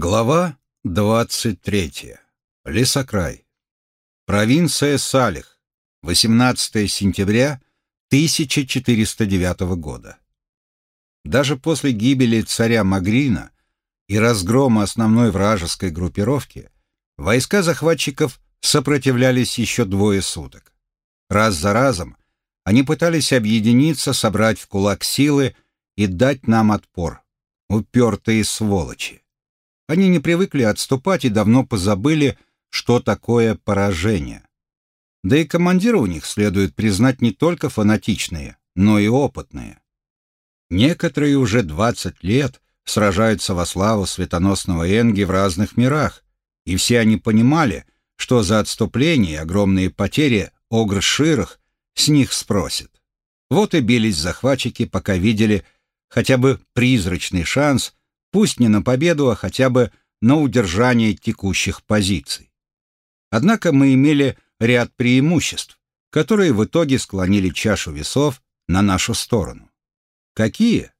Глава 23. Лесокрай. Провинция Салих. 18 сентября 1409 года. Даже после гибели царя Магрина и разгрома основной вражеской группировки войска захватчиков сопротивлялись еще двое суток. Раз за разом они пытались объединиться, собрать в кулак силы и дать нам отпор. Упертые сволочи. Они не привыкли отступать и давно позабыли, что такое поражение. Да и командиры у них, следует признать, не только фанатичные, но и опытные. Некоторые уже 20 лет сражаются во славу светоносного Энги в разных мирах, и все они понимали, что за отступление и огромные потери Огр-Ширах с них спросят. Вот и бились захватчики, пока видели хотя бы призрачный шанс пусть не на победу, а хотя бы на удержание текущих позиций. Однако мы имели ряд преимуществ, которые в итоге склонили чашу весов на нашу сторону. Какие?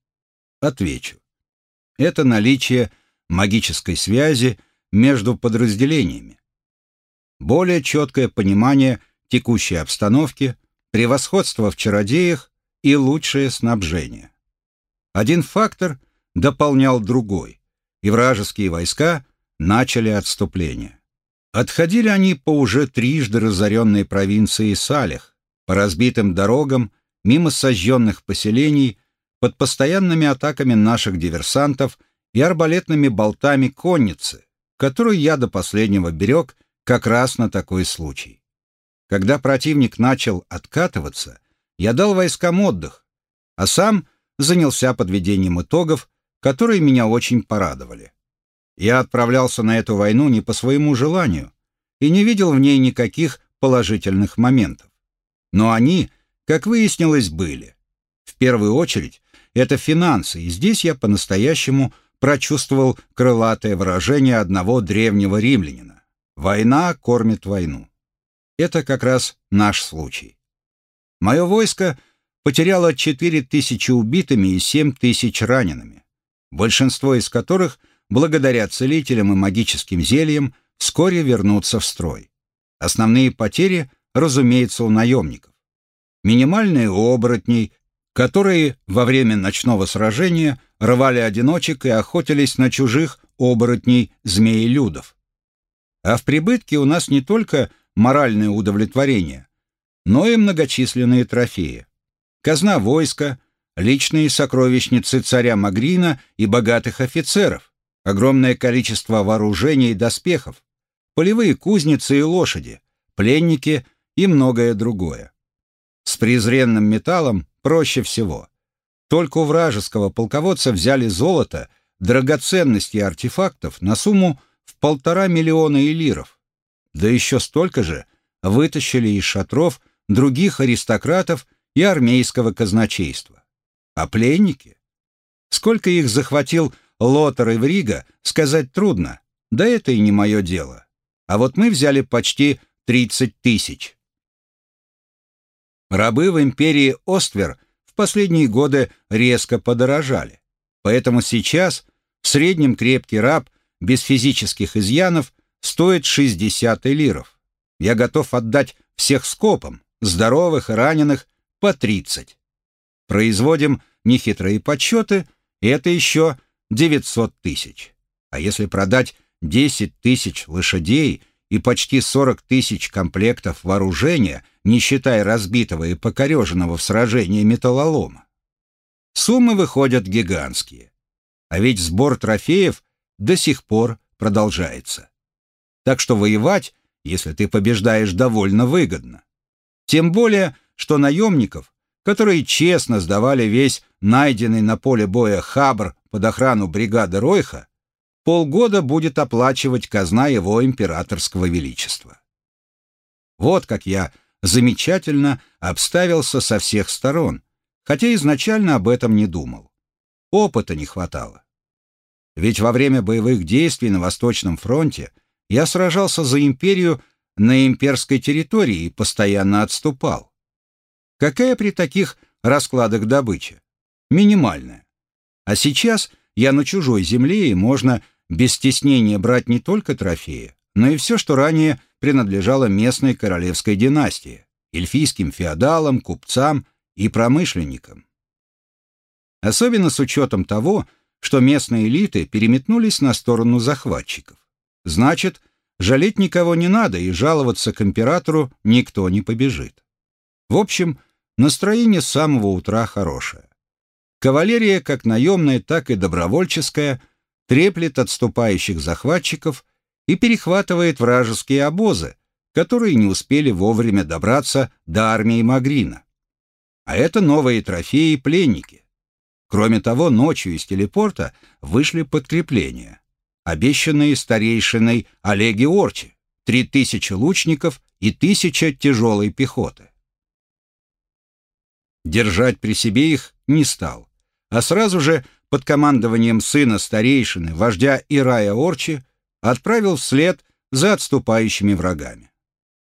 Отвечу. Это наличие магической связи между подразделениями, более четкое понимание текущей обстановки, превосходство в чародеях и лучшее снабжение. Один фактор дополнял другой, и вражеские войска начали отступление. Отходили они по уже трижды разоренной провинции Салих, по разбитым дорогам, мимо сожженных поселений, под постоянными атаками наших диверсантов и арбалетными болтами конницы, которую я до последнего берег как раз на такой случай. Когда противник начал откатываться, я дал войскам отдых, а сам занялся подведением итогов которые меня очень порадовали. Я отправлялся на эту войну не по своему желанию и не видел в ней никаких положительных моментов. Но они, как выяснилось, были. В первую очередь, это финансы, и здесь я по-настоящему прочувствовал крылатое выражение одного древнего римлянина. «Война кормит войну». Это как раз наш случай. Мое войско потеряло 4 тысячи убитыми и 7 тысяч ранеными большинство из которых, благодаря целителям и магическим зельям, вскоре вернутся в строй. Основные потери, разумеется, у наемников. Минимальные у оборотней, которые во время ночного сражения рвали одиночек и охотились на чужих оборотней змеи-людов. А в прибытке у нас не только моральное удовлетворение, но и многочисленные трофеи. Казна войска, личные сокровищницы царя Магрина и богатых офицеров, огромное количество вооружений и доспехов, полевые кузницы и лошади, пленники и многое другое. С презренным металлом проще всего. Только у вражеского полководца взяли золото, драгоценности и артефактов на сумму в полтора миллиона элиров. Да еще столько же вытащили из шатров других аристократов и армейского казначейства. А пленники? Сколько их захватил Лотер и Врига, сказать трудно. Да это и не мое дело. А вот мы взяли почти 30 тысяч. Рабы в империи Оствер в последние годы резко подорожали. Поэтому сейчас в среднем крепкий раб без физических изъянов стоит 60 элиров. Я готов отдать всех скопом, здоровых и раненых, по 30. Производим нехитрые подсчеты, и это еще 900 тысяч. А если продать 10 тысяч лошадей и почти 40 тысяч комплектов вооружения, не считая разбитого и покореженного в сражении металлолома? Суммы выходят гигантские. А ведь сбор трофеев до сих пор продолжается. Так что воевать, если ты побеждаешь, довольно выгодно. Тем более, что наемников которые честно сдавали весь найденный на поле боя хабр под охрану бригады Ройха, полгода будет оплачивать казна его императорского величества. Вот как я замечательно обставился со всех сторон, хотя изначально об этом не думал. Опыта не хватало. Ведь во время боевых действий на Восточном фронте я сражался за империю на имперской территории и постоянно отступал. Какая при таких раскладах добыча? Минимальная. А сейчас я на чужой земле, и можно без стеснения брать не только трофеи, но и все, что ранее принадлежало местной королевской династии, эльфийским феодалам, купцам и промышленникам. Особенно с учетом того, что местные элиты переметнулись на сторону захватчиков. Значит, жалеть никого не надо, и жаловаться к императору никто не побежит. В общем, настроение с самого утра хорошее. Кавалерия, как наемная, так и добровольческая, треплет отступающих захватчиков и перехватывает вражеские обозы, которые не успели вовремя добраться до армии Магрина. А это новые трофеи и пленники. Кроме того, ночью из телепорта вышли подкрепления, обещанные старейшиной Орчи, три тысячи лучников и тысяча тяжелой пехоты. Держать при себе их не стал, а сразу же под командованием сына старейшины, вождя Ирая Орчи, отправил вслед за отступающими врагами.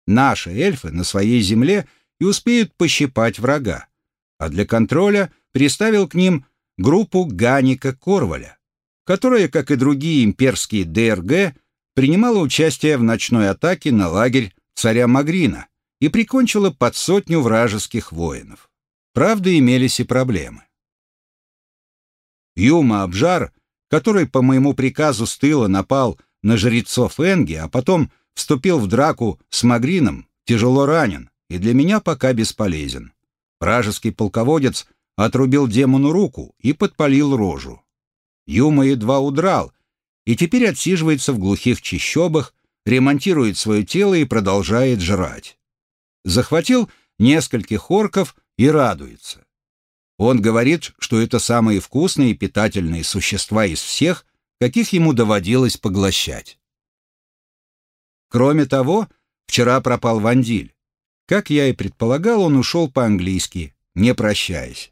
Наши эльфы на своей земле и успеют пощипать врага, а для контроля приставил к ним группу Ганика Корваля, которая, как и другие имперские ДРГ, принимала участие в ночной атаке на лагерь царя Магрина и прикончила под сотню вражеских воинов. Правда, имелись и проблемы. Юма Абжар, который по моему приказу с тыла напал на жрецов Энги, а потом вступил в драку с Магрином, тяжело ранен и для меня пока бесполезен. Вражеский полководец отрубил демону руку и подпалил рожу. Юма едва удрал, и теперь отсиживается в глухих чащобах, ремонтирует свое тело и продолжает жрать. Захватил нескольких орков и радуется. Он говорит, что это самые вкусные и питательные существа из всех, каких ему доводилось поглощать. Кроме того, вчера пропал Вандиль. Как я и предполагал, он ушел по-английски, не прощаясь.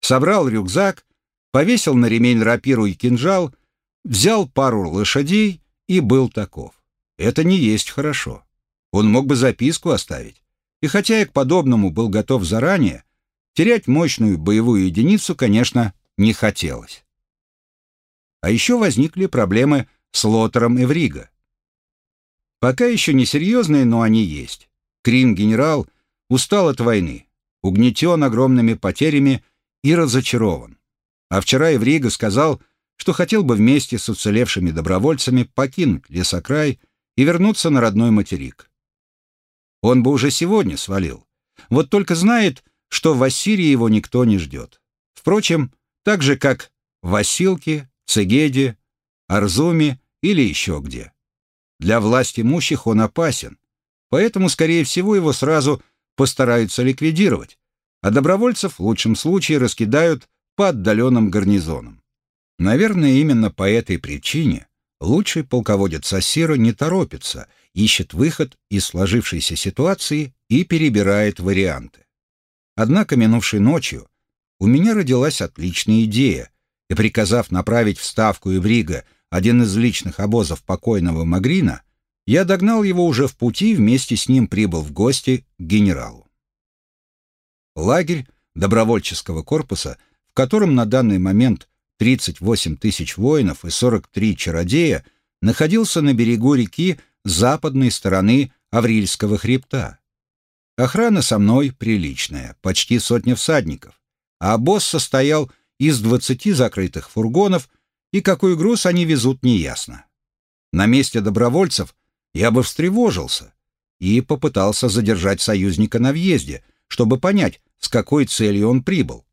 Собрал рюкзак, повесил на ремень рапиру и кинжал, взял пару лошадей и был таков. Это не есть хорошо. Он мог бы записку оставить. И хотя я к подобному был готов заранее, терять мощную боевую единицу, конечно, не хотелось. А еще возникли проблемы с Лотером и Вриго. Пока еще не серьезные, но они есть. Крин-генерал устал от войны, угнетен огромными потерями и разочарован. А вчера Еврига сказал, что хотел бы вместе с уцелевшими добровольцами покинуть лесокрай и вернуться на родной материк. Он бы уже сегодня свалил. Вот только знает, что в Ассирии его никто не ждет. Впрочем, так же, как в Василке, Цегеде, Арзуме или еще где. Для власть имущих он опасен, поэтому, скорее всего, его сразу постараются ликвидировать, а добровольцев в лучшем случае раскидают по отдаленным гарнизонам. Наверное, именно по этой причине лучший полководец Ассира не торопится, ищет выход из сложившейся ситуации и перебирает варианты. Однако минувшей ночью у меня родилась отличная идея, и приказав направить в Ставку Иврига один из личных обозов покойного Магрина, я догнал его уже в пути и вместе с ним прибыл в гости к генералу. Лагерь добровольческого корпуса, в котором на данный момент 38 тысяч воинов и 43 чародея, находился на берегу реки западной стороны Аврильского хребта. Охрана со мной приличная, почти сотня всадников, а босс состоял из 20 закрытых фургонов, и какой груз они везут, неясно. На месте добровольцев я бы встревожился и попытался задержать союзника на въезде, чтобы понять, с какой целью он прибыл.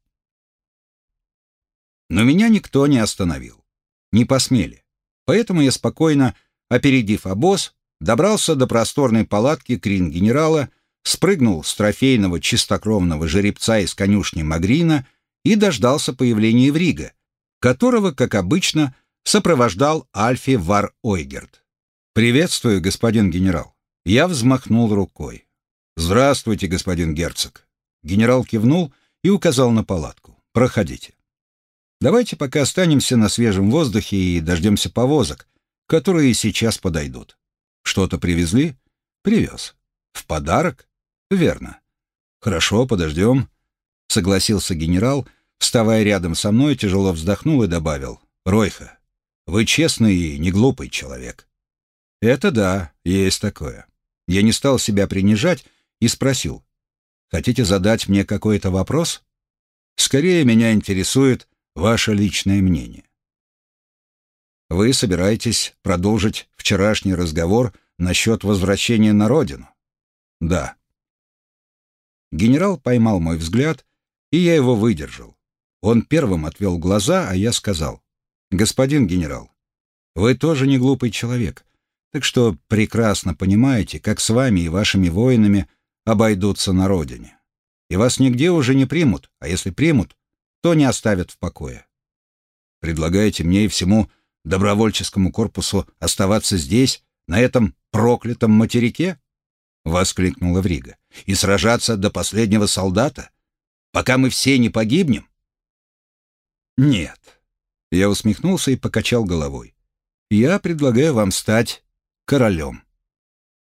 Но меня никто не остановил. Не посмели. Поэтому я спокойно, опередив обоз, добрался до просторной палатки крин-генерала, спрыгнул с трофейного чистокровного жеребца из конюшни Магрина и дождался появления Врига, которого, как обычно, сопровождал Альфи Вар Ойгерт. «Приветствую, господин генерал». Я взмахнул рукой. «Здравствуйте, господин герцог». Генерал кивнул и указал на палатку. «Проходите. Давайте пока останемся на свежем воздухе и дождемся повозок, которые сейчас подойдут. Что-то привезли? Привез. В подарок? Верно. Хорошо, подождем. Согласился генерал, вставая рядом со мной, тяжело вздохнул и добавил. Ройха, вы честный и неглупый человек. Это да, есть такое. Я не стал себя принижать и спросил. Хотите задать мне какой-то вопрос? Скорее меня интересует ваше личное мнение. Вы собираетесь продолжить вчерашний разговор насчет возвращения на родину? Да. Генерал поймал мой взгляд, и я его выдержал. Он первым отвел глаза, а я сказал, «Господин генерал, вы тоже не глупый человек, так что прекрасно понимаете, как с вами и вашими воинами обойдутся на родине. И вас нигде уже не примут, а если примут, то не оставят в покое. Предлагаете мне и всему добровольческому корпусу оставаться здесь, на этом проклятом материке? Воскликнула Врига. И сражаться до последнего солдата? Пока мы все не погибнем? Нет. Я усмехнулся и покачал головой. Я предлагаю вам стать королем.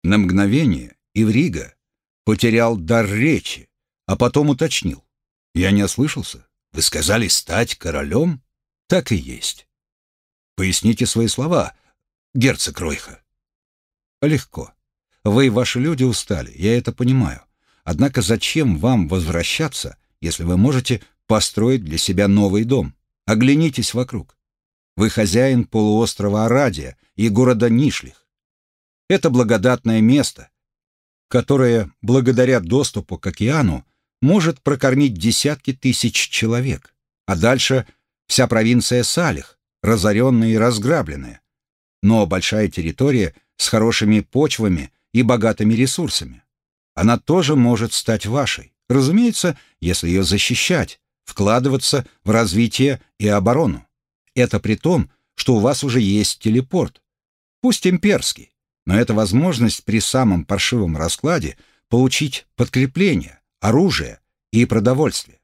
На мгновение Иврига потерял дар речи, а потом уточнил. Я не ослышался? Вы сказали стать королем? Так и есть. Поясните свои слова, герцог Ройха. Легко. Вы и ваши люди устали, я это понимаю. Однако зачем вам возвращаться, если вы можете построить для себя новый дом? Оглянитесь вокруг. Вы хозяин полуострова Арадия и города Нишлих. Это благодатное место, которое, благодаря доступу к океану, может прокормить десятки тысяч человек, а дальше вся провинция Салих, разоренная и разграбленная. Но большая территория с хорошими почвами и богатыми ресурсами. Она тоже может стать вашей, разумеется, если ее защищать, вкладываться в развитие и оборону. Это при том, что у вас уже есть телепорт, пусть имперский, но это возможность при самом паршивом раскладе получить подкрепление, оружие и продовольствие.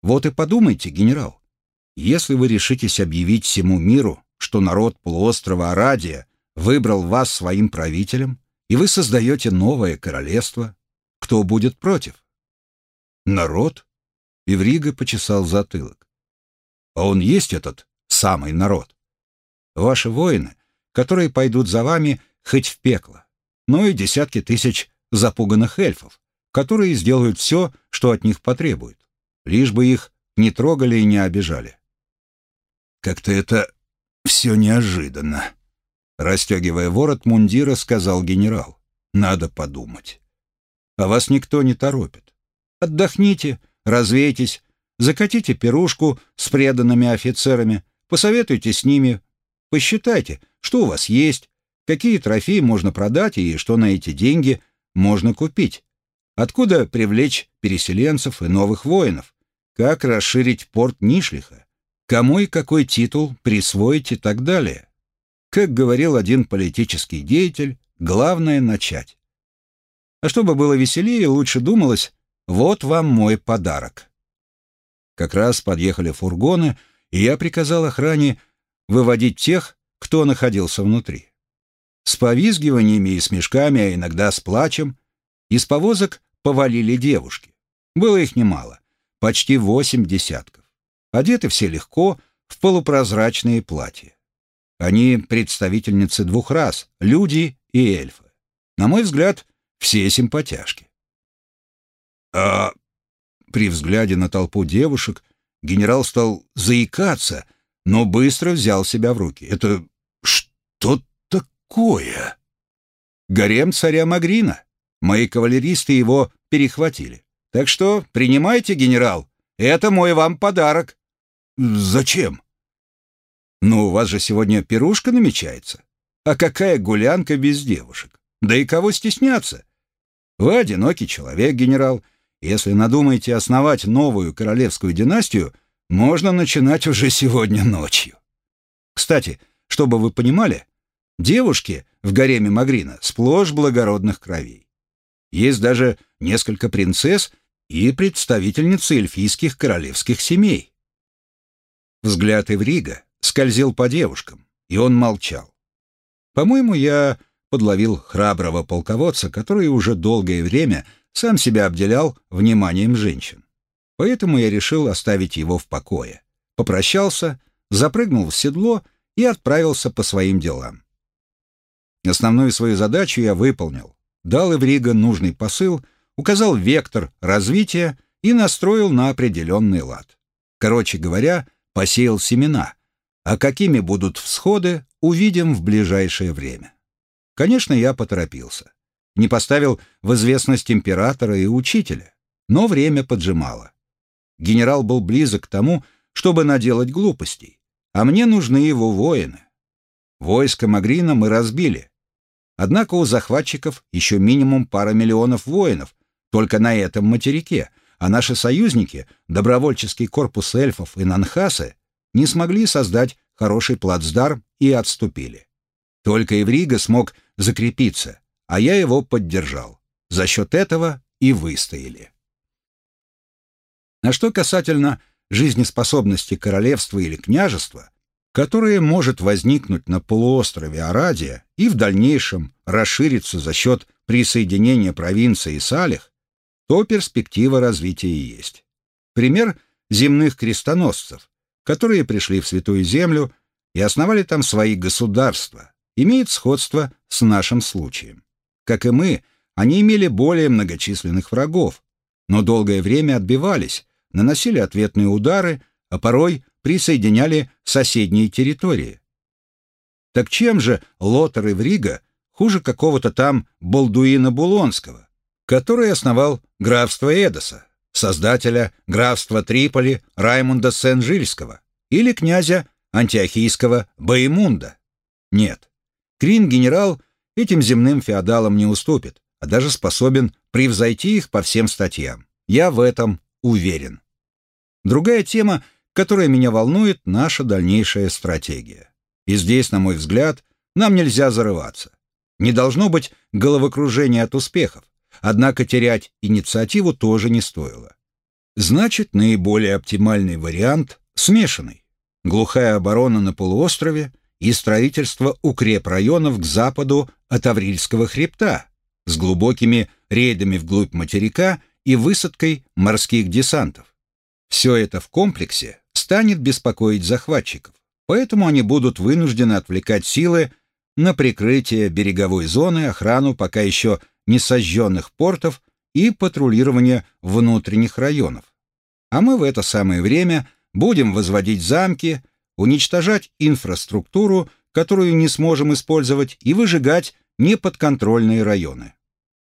Вот и подумайте, генерал, если вы решитесь объявить всему миру, что народ полуострова Арадия выбрал вас своим правителем, и вы создаете новое королевство, кто будет против? Народ? Иврига почесал затылок. А он есть этот самый народ. Ваши воины, которые пойдут за вами хоть в пекло, но и десятки тысяч запуганных эльфов, которые сделают все, что от них потребуют, лишь бы их не трогали и не обижали. Как-то это все неожиданно. Растегивая ворот мундира, сказал генерал. Надо подумать. А вас никто не торопит. Отдохните, развейтесь, закатите пирушку с преданными офицерами, посоветуйте с ними, посчитайте, что у вас есть, какие трофеи можно продать и что на эти деньги можно купить. Откуда привлечь переселенцев и новых воинов? Как расширить порт Нишлиха? Кому и какой титул присвоить и так далее? Как говорил один политический деятель, главное — начать. А чтобы было веселее, лучше думалось, вот вам мой подарок. Как раз подъехали фургоны, и я приказал охране выводить тех, кто находился внутри. С повизгиваниями и смешками, а иногда с плачем, из повозок повалили девушки. Было их немало, почти восемь десятков. Одеты все легко, в полупрозрачные платья. Они представительницы двух рас — люди и эльфы. На мой взгляд, все симпатяшки. А при взгляде на толпу девушек генерал стал заикаться, но быстро взял себя в руки. Это что такое? Гарем царя Магрина. Мои кавалеристы его перехватили. Так что принимайте, генерал. Это мой вам подарок. Зачем? Ну, у вас же сегодня пирушка намечается. А какая гулянка без девушек? Да и кого стесняться? Вы одинокий человек, генерал. Если надумаете основать новую королевскую династию, можно начинать уже сегодня ночью. Кстати, чтобы вы понимали, девушки в гареме Магрина сплошь благородных кровей. Есть даже несколько принцесс и представительницы эльфийских королевских семей. Взгляд Эврига скользил по девушкам, и он молчал. По-моему, я подловил храброго полководца, который уже долгое время сам себя обделял вниманием женщин. Поэтому я решил оставить его в покое. Попрощался, запрыгнул в седло и отправился по своим делам. Основную свою задачу я выполнил. Дал Эврига нужный посыл, указал вектор развития и настроил на определенный лад. Короче говоря, посеял семена, а какими будут всходы, увидим в ближайшее время. Конечно, я поторопился. Не поставил в известность императора и учителя, но время поджимало. Генерал был близок к тому, чтобы наделать глупостей, а мне нужны его воины. Войско Магрина мы разбили. Однако у захватчиков еще минимум пара миллионов воинов только на этом материке, а наши союзники, добровольческий корпус эльфов и нанхасы, не смогли создать хороший плацдарм и отступили. Только Эврига смог закрепиться, а я его поддержал. За счет этого и выстояли. А что касательно жизнеспособности королевства или княжества, которое может возникнуть на полуострове Арадия и в дальнейшем расшириться за счет присоединения провинции Салих, то перспектива развития есть. Пример земных крестоносцев, которые пришли в Святую Землю и основали там свои государства, имеет сходство с нашим случаем. Как и мы, они имели более многочисленных врагов, но долгое время отбивались, наносили ответные удары, а порой присоединяли соседние территории. Так чем же Лотар и Врига хуже какого-то там Балдуина Булонского, который основал графство Эдоса, создателя графства Триполи Раймунда Сен-Жильского или князя антиохийского Баемунда? Нет. Крин-генерал этим земным феодалам не уступит, а даже способен превзойти их по всем статьям. Я в этом уверен. Другая тема, которая меня волнует, наша дальнейшая стратегия. И здесь, на мой взгляд, нам нельзя зарываться. Не должно быть головокружения от успехов, однако терять инициативу тоже не стоило. Значит, наиболее оптимальный вариант – смешанный. Глухая оборона на полуострове и строительство укрепрайонов к западу от Аврильского хребта с глубокими рейдами вглубь материка и высадкой морских десантов. Все это в комплексе станет беспокоить захватчиков, поэтому они будут вынуждены отвлекать силы на прикрытие береговой зоны, охрану пока еще не сожженных портов и патрулирование внутренних районов. А мы в это самое время будем возводить замки, уничтожать инфраструктуру, которую не сможем использовать, и выжигать неподконтрольные районы.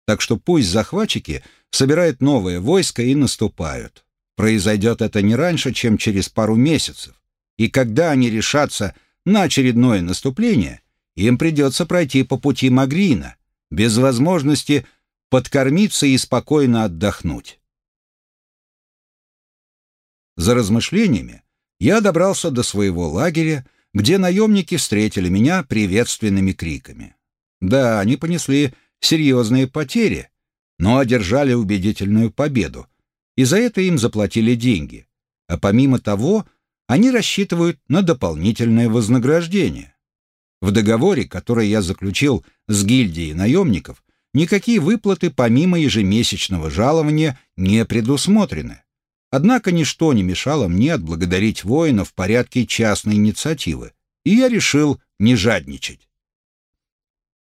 Так что пусть захватчики собирают новое войско и наступают. Произойдет это не раньше, чем через пару месяцев. И когда они решатся на очередное наступление, им придется пройти по пути Магрина, без возможности подкормиться и спокойно отдохнуть. За размышлениями я добрался до своего лагеря, где наемники встретили меня приветственными криками. Да, они понесли серьезные потери, но одержали убедительную победу, и за это им заплатили деньги. А помимо того, они рассчитывают на дополнительное вознаграждение. В договоре, который я заключил с гильдией наемников, никакие выплаты помимо ежемесячного жалования не предусмотрены. Однако ничто не мешало мне отблагодарить воина в порядке частной инициативы, и я решил не жадничать.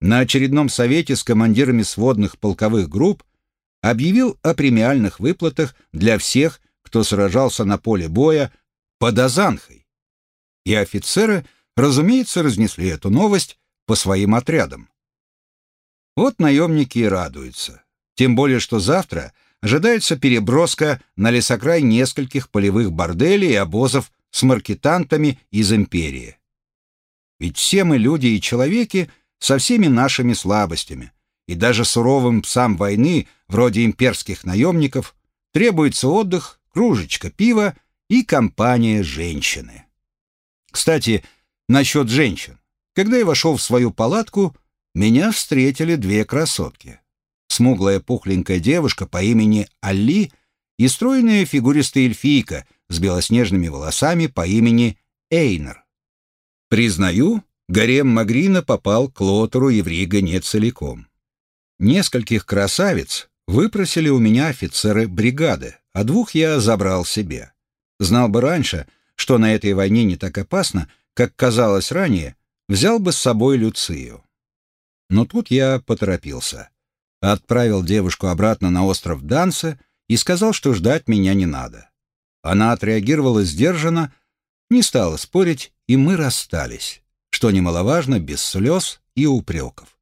На очередном совете с командирами сводных полковых групп объявил о премиальных выплатах для всех, кто сражался на поле боя под Азанхой. И офицеры, разумеется, разнесли эту новость по своим отрядам. Вот наемники и радуются. Тем более, что завтра ожидается переброска на лесокрай нескольких полевых борделей и обозов с маркетантами из империи. Ведь все мы люди и человеки со всеми нашими слабостями, и даже суровым псам войны, вроде имперских наемников, требуется отдых, кружечка пива и компания женщины. Кстати, насчет женщин. Когда я вошел в свою палатку, меня встретили две красотки. Смуглая пухленькая девушка по имени Али и стройная фигуристая эльфийка с белоснежными волосами по имени Эйнер. Признаю, гарем Магрина попал к Лотеру Еврига не целиком. Нескольких красавиц выпросили у меня офицеры бригады, а двух я забрал себе. Знал бы раньше, что на этой войне не так опасно, как казалось ранее, взял бы с собой Люцию. Но тут я поторопился. Отправил девушку обратно на остров Данса и сказал, что ждать меня не надо. Она отреагировала сдержанно, не стала спорить, и мы расстались, что немаловажно, без слез и упреков.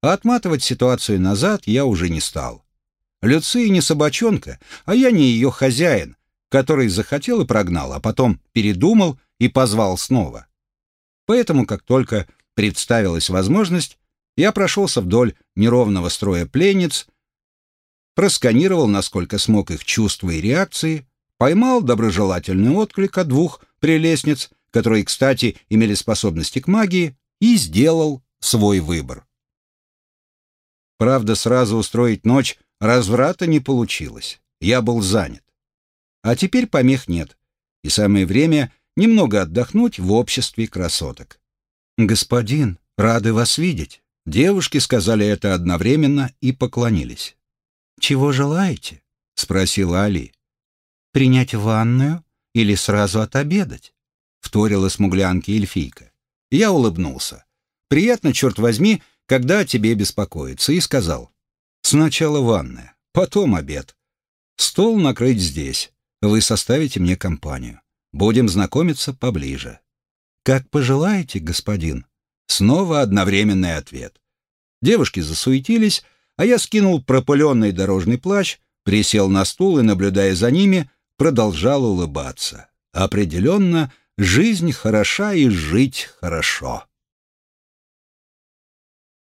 Отматывать ситуацию назад я уже не стал. Люция не собачонка, а я не ее хозяин, который захотел и прогнал, а потом передумал и позвал снова. Поэтому, как только представилась возможность, я прошелся вдоль неровного строя пленниц, просканировал, насколько смог их чувства и реакции, поймал доброжелательный отклик от двух прелестниц, которые, кстати, имели способности к магии, и сделал свой выбор. Правда, сразу устроить ночь разврата не получилось. Я был занят. А теперь помех нет, и самое время немного отдохнуть в обществе красоток. «Господин, рады вас видеть!» Девушки сказали это одновременно и поклонились. «Чего желаете?» — спросила Али. «Принять ванную или сразу отобедать?» — вторила смуглянке эльфийка. Я улыбнулся. «Приятно, черт возьми, когда тебе беспокоиться», и сказал. «Сначала ванная, потом обед. Стол накрыть здесь. Вы составите мне компанию. Будем знакомиться поближе». «Как пожелаете, господин». Снова одновременный ответ. Девушки засуетились, а я скинул пропыленный дорожный плащ, присел на стул и, наблюдая за ними, продолжал улыбаться. Определенно, жизнь хороша и жить хорошо.